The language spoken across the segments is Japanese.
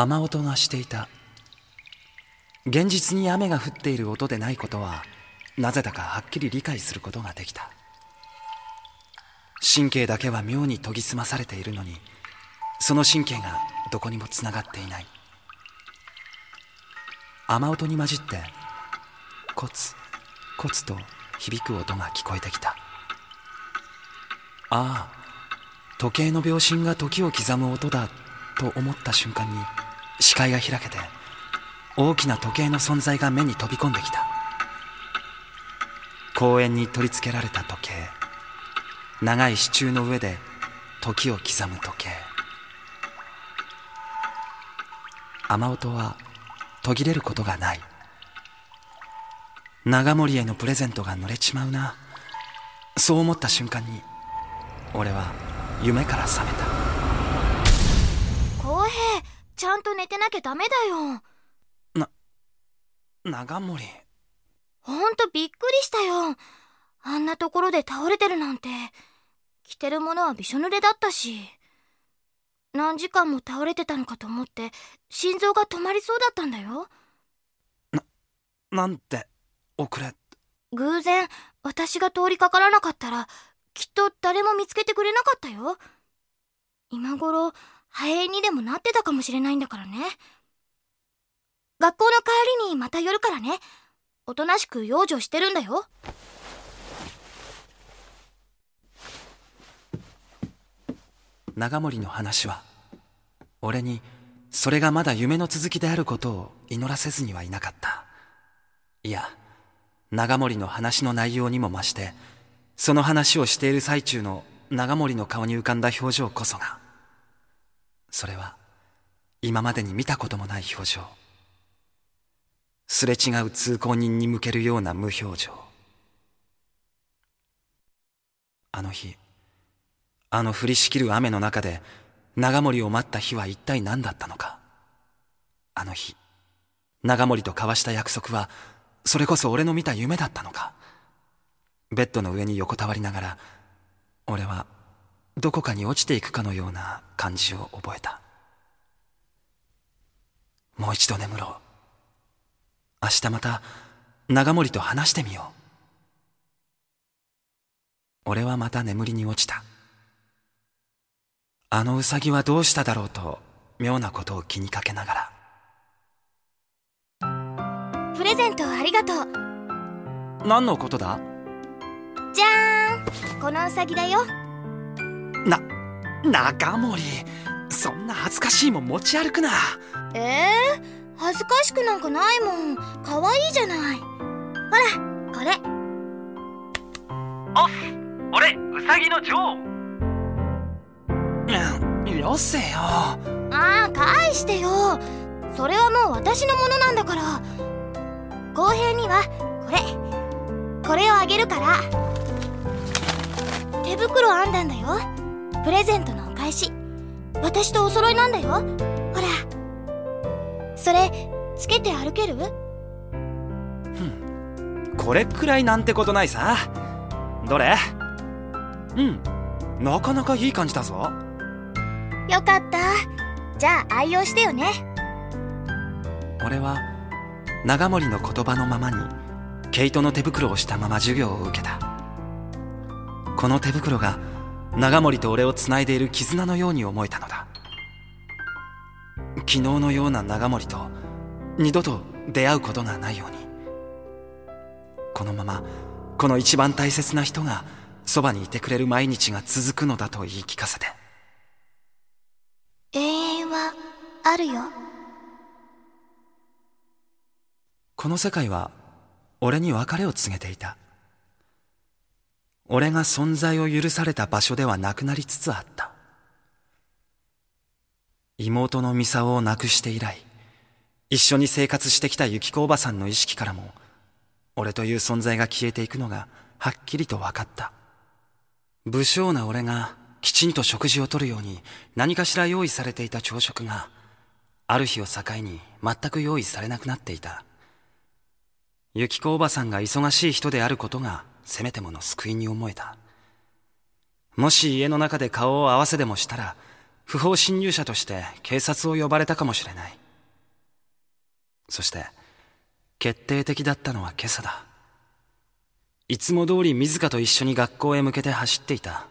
雨音がしていた。現実に雨が降っている音でないことはなぜだかはっきり理解することができた。神経だけは妙に研ぎ澄まされているのにその神経がどこにもつながっていない。雨音に混じってコツコツと響く音が聞こえてきた。ああ時計の秒針が時を刻む音だと思った瞬間に視界が開けて大きな時計の存在が目に飛び込んできた。公園に取り付けられた時計長い支柱の上で時を刻む時計。雨音は途切れることがない。長森へのプレゼントが乗れちまうな。そう思った瞬間に俺は夢から覚めた。ちゃんと寝てなきゃダメだよ。な長森。ほんとびっくりしたよ。あんなところで倒れてるなんて。着てるものはびしょ濡れだったし。何時間も倒れてたのかと思って心臓が止まりそうだったんだよ。ななんて遅れ。偶然私が通りかからなかったらきっと誰も見つけてくれなかったよ。今頃肺炎にでもなってたかもしれないんだからね。学校の帰りにまた寄るからね。おとなしく養生してるんだよ。長森の話は俺にそれがまだ夢の続きであることを祈らせずにはいなかった。いや長森の話の内容にも増してその話をしている最中の長森の顔に浮かんだ表情こそがそれは今までに見たこともない表情。すれ違う通行人に向けるような無表情。あの日あの降りしきる雨の中で長森を待った日は一体何だったのか。あの日長森と交わした約束はそれこそ俺の見た夢だったのか。ベッドの上に横たわりながら俺はどこかに落ちていくかのような感じを覚えた。もう一度眠ろう。明日また長森と話してみよう。俺はまた眠りに落ちた。あのウサギはどうしただろうと妙なことを気にかけながら。プレゼントありがとう。何のことだ？じゃーん。このウサギだよな中森。そんな恥ずかしいもん持ち歩くな。ええー、恥ずかしくなんかないもん。可愛いじゃない。ほらこれ。おっ俺ウサギのジョーよせよ。ああ返してよ。それはもう私のものなんだから。公平にはこれ。これをあげるから。手袋編んだんだよプレゼントのお返し。私とお揃いなんだよ。ほら。それつけて歩ける？これくらいなんてことないさ。どれ？うん。なかなかいい感じだぞ。よかった。じゃあ愛用してよね。俺は長森の言葉のままに毛糸の手袋をしたまま授業を受けた。この手袋が長森と俺をつないでいる絆のように思えたのだ。昨日のような長森と二度と出会うことがないようにこのままこの一番大切な人がそばにいてくれる毎日が続くのだと言い聞かせて。永遠はあるよ。この世界は俺に別れを告げていた俺が存在を許された場所ではなくなりつつあった。妹のミサオを亡くして以来一緒に生活してきたユキコおばさんの意識からも俺という存在が消えていくのがはっきりと分かった。武将な俺がきちんと食事をとるように何かしら用意されていた朝食がある日を境に全く用意されなくなっていた。ユキコおばさんが忙しい人であることがせめてもの救いに思えたもし家の中で顔を合わせでもしたら不法侵入者として警察を呼ばれたかもしれない。そして、決定的だったのは今朝だ。いつも通り水香と一緒に学校へ向けて走っていた。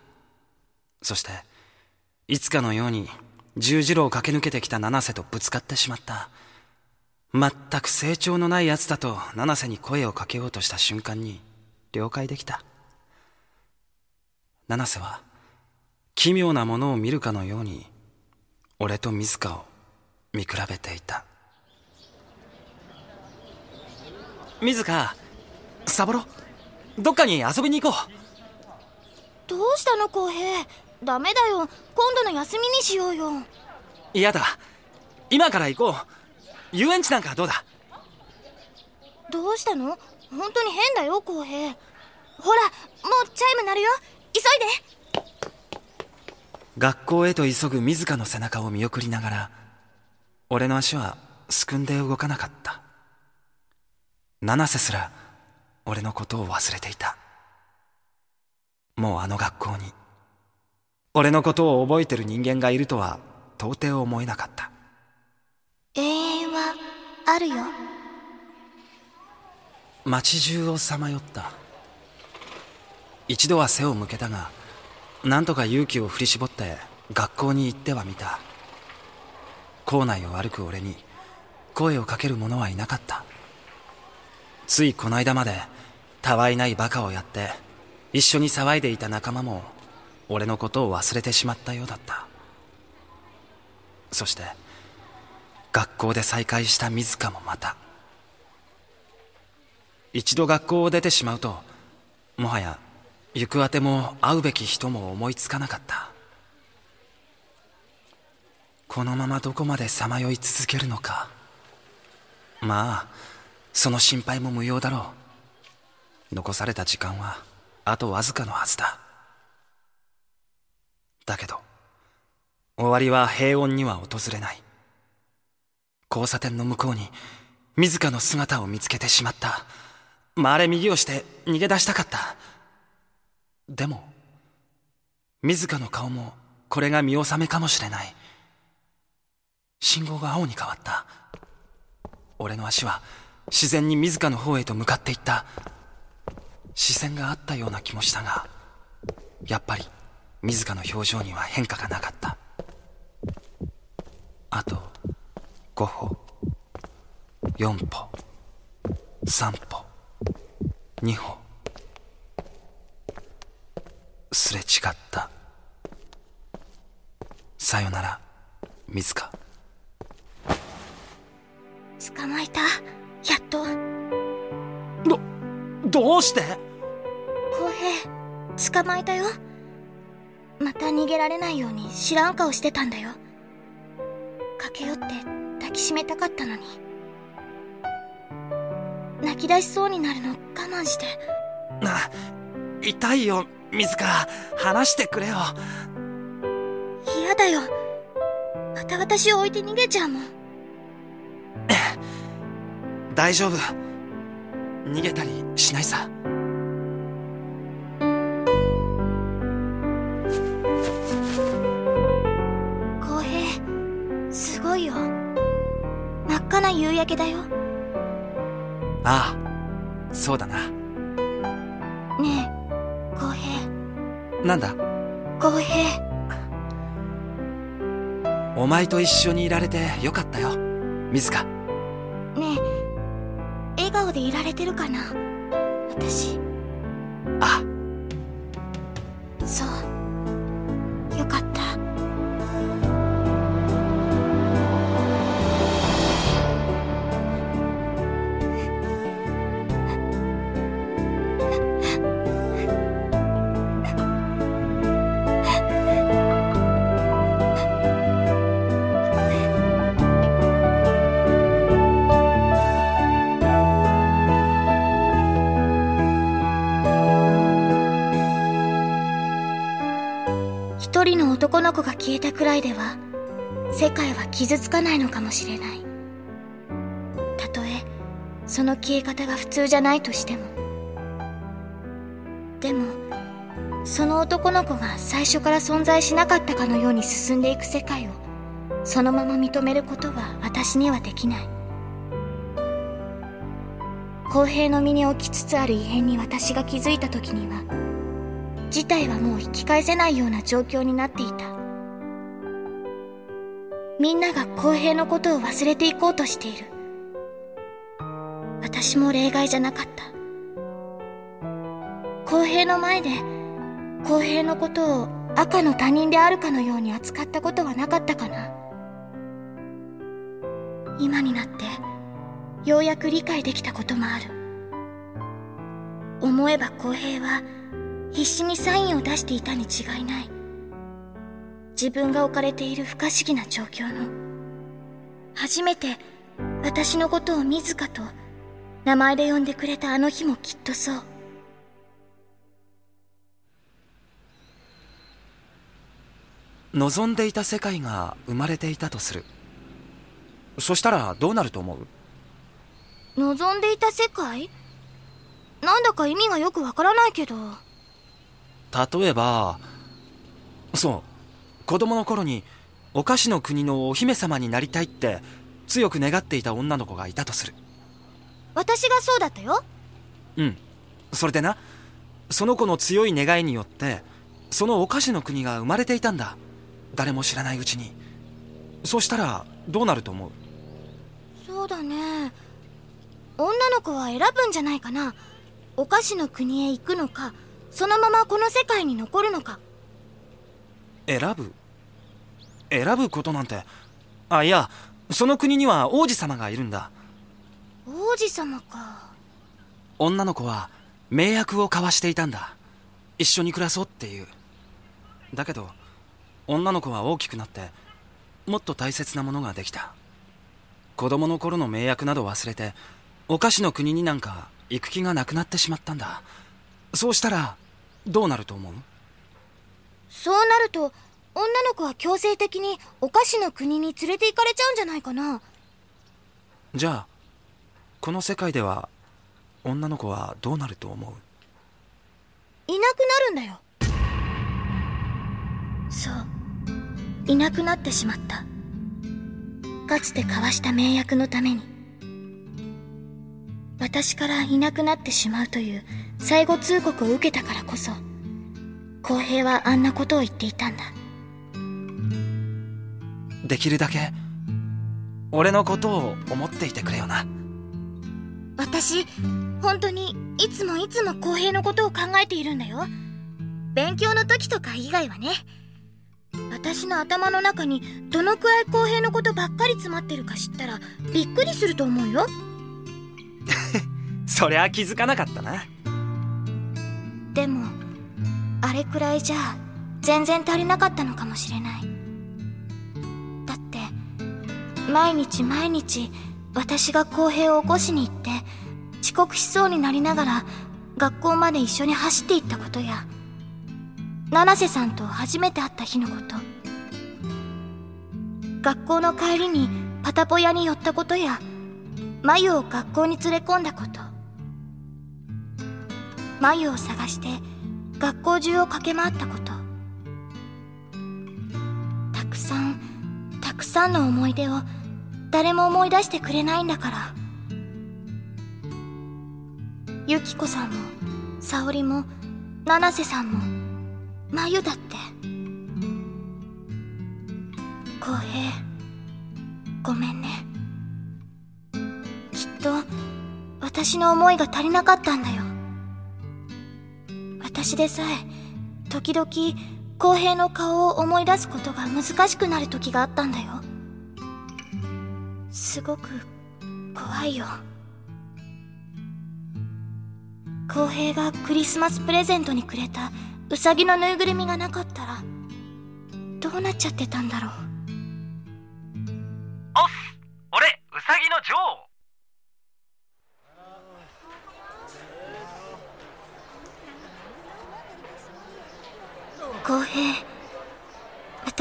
そして、いつかのように十字路を駆け抜けてきた七瀬とぶつかってしまった。全く成長のない奴だと七瀬に声をかけようとした瞬間に了解できた。七瀬は奇妙なものを見るかのように俺と水香を見比べていた。水香、サボロ、どっかに遊びに行こう。どうしたの浩平。ダメだよ。今度の休みにしようよ。嫌だ。今から行こう。遊園地なんかどうだ？どうしたの？本当に変だよ浩平ほらもうチャイム鳴るよ。急いで。学校へと急ぐ自らの背中を見送りながら俺の足はすくんで動かなかった。七瀬すら俺のことを忘れていた。もうあの学校に。俺のことを覚えてる人間がいるとは到底思えなかった。永遠はあるよ。街中をさまよった一度は背を向けたがなんとか勇気を振り絞って学校に行ってはみた。校内を歩く俺に声をかける者はいなかった。ついこの間までたわいないバカをやって一緒に騒いでいた仲間も俺のことを忘れてしまったようだった。そして学校で再会した水香もまた。一度学校を出てしまうともはや行くあても会うべき人も思いつかなかったこのままどこまでさまよい続けるのかまあその心配も無用だろう残された時間はあとわずかのはずだだけど、終わりは平穏には訪れない。交差点の向こうに、自らの姿を見つけてしまった。回れ右をして逃げ出したかった。でも、自らの顔もこれが見納めかもしれない。信号が青に変わった。俺の足は自然に自らの方へと向かっていった。視線があったような気もしたが、やっぱり自らの表情には変化がなかったあと5歩4歩3歩2歩すれ違った。さよなら水か捕まえた？やっと。どどうして？公平捕まえたよ。また逃げられないように知らん顔してたんだよ。駆け寄って抱きしめたかったのに。泣き出しそうになるの我慢して。な痛いよ自ら話してくれよ。嫌だよ。また私を置いて逃げちゃうもん 大丈夫。逃げたりしないさ。かな夕焼けだよ。ああそうだななんだ？浩平。お前と一緒にいられてよかったよ。水香。ねえ。笑顔でいられてるかな？私の男の子が消えたくらいでは世界は傷つかないのかもしれない。たとえその消え方が普通じゃないとしても。でもその男の子が最初から存在しなかったかのように進んでいく世界をそのまま認めることは私にはできない。公平の身に起きつつある異変に私が気づいた時には事態はもう引き返せないような状況になっていた。みんなが公平のことを忘れていこうとしている。私も例外じゃなかった。公平の前で公平のことを赤の他人であるかのように扱ったことはなかったかな。今になってようやく理解できたこともある。思えば公平は必死にサインを出していたに違いない。自分が置かれている不可思議な状況の。初めて私のことを自らと名前で呼んでくれたあの日もきっとそう。望んでいた世界が生まれていたとする。そしたらどうなると思う？望んでいた世界？なんだか意味がよくわからないけど例えばそう子供の頃にお菓子の国のお姫様になりたいって強く願っていた女の子がいたとする。私がそうだったよ。うん。それでなその子の強い願いによってそのお菓子の国が生まれていたんだ。誰も知らないうちに。そうしたらどうなると思う？そうだね。女の子は選ぶんじゃないかな。お菓子の国へ行くのかそのままこの世界に残るのか？選ぶ？選ぶことなんて。あいやその国には王子様がいるんだ。王子様か。女の子は名約を交わしていたんだ。一緒に暮らそうっていう。だけど女の子は大きくなってもっと大切なものができた。子供の頃の名約など忘れてお菓子の国になんか行く気がなくなってしまったんだ。そうしたらどうなると思う？そうなると女の子は強制的にお菓子の国に連れて行かれちゃうんじゃないかな。じゃあこの世界では女の子はどうなると思う？いなくなるんだよ。そう。いなくなってしまった。かつて交わした名約のために私からいなくなってしまうという最後通告を受けたからこそ公平はあんなことを言っていたんだ。できるだけ俺のことを思っていてくれよな。私本当にいつもいつも公平のことを考えているんだよ。勉強の時とか以外はね。私の頭の中にどのくらい公平のことばっかり詰まってるか知ったらびっくりすると思うよそりゃ気づかなかったな。でもあれくらいじゃ全然足りなかったのかもしれない。だって毎日毎日私が公平を起こしに行って遅刻しそうになりながら学校まで一緒に走っていったことや七瀬さんと初めて会った日のこと学校の帰りにパタポ屋に寄ったことや眉を学校に連れ込んだこと。眉を探して学校中を駆け回ったこと。たくさんたくさんの思い出を誰も思い出してくれないんだから。ユキコさんも沙織も七瀬さんも眉だって。公平ごめんね。私の思いが足りなかったんだよ。私でさえ時々公平の顔を思い出すことが難しくなる時があったんだよ。すごく怖いよ。公平がクリスマスプレゼントにくれたウサギのぬいぐるみがなかったらどうなっちゃってたんだろう。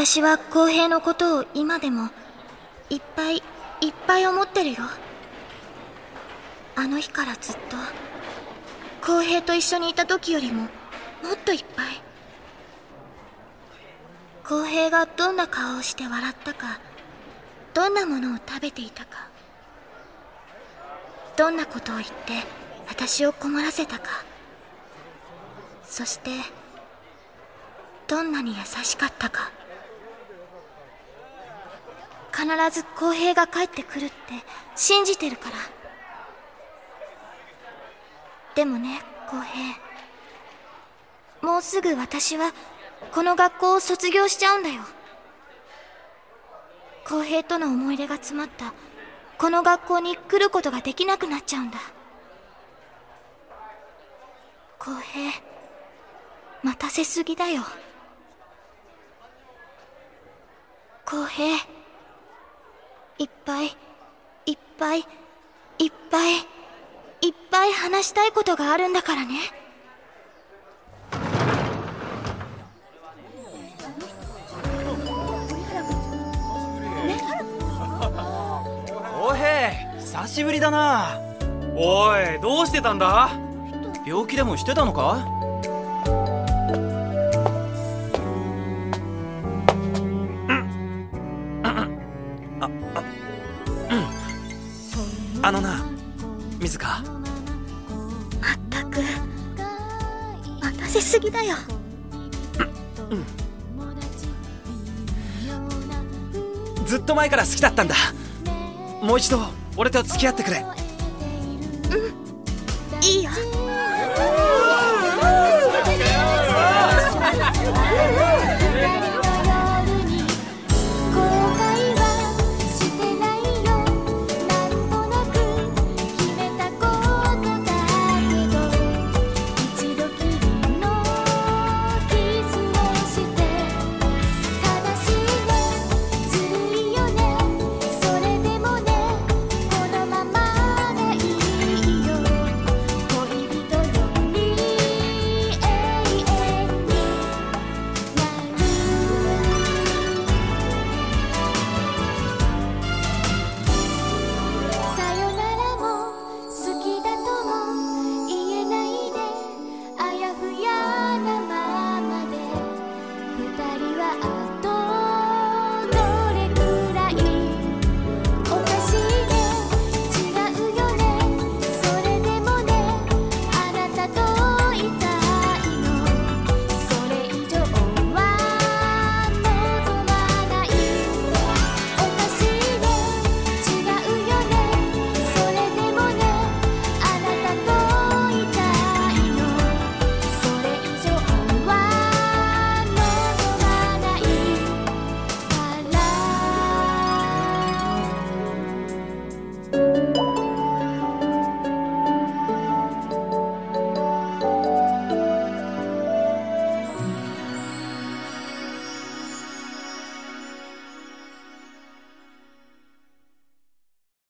私は公平のことを今でもいっぱいいっぱい思ってるよ。あの日からずっと公平と一緒にいた時よりももっといっぱい。浩平がどんな顔をして笑ったかどんなものを食べていたかどんなことを言って私を困らせたか。そしてどんなに優しかったか。必ず浩平が帰ってくるって信じてるから。でもね浩平。もうすぐ私はこの学校を卒業しちゃうんだよ。浩平との思い出が詰まったこの学校に来ることができなくなっちゃうんだ。浩平待たせすぎだよ。浩平。いっぱいいっぱいいっぱいいっぱい話したいことがあるんだからね。おへ久しぶりだな。おいどうしてたんだ？病気でもしてたのか？ずっと前から好きだったんだ。もう一度俺と付き合ってくれ。いいよ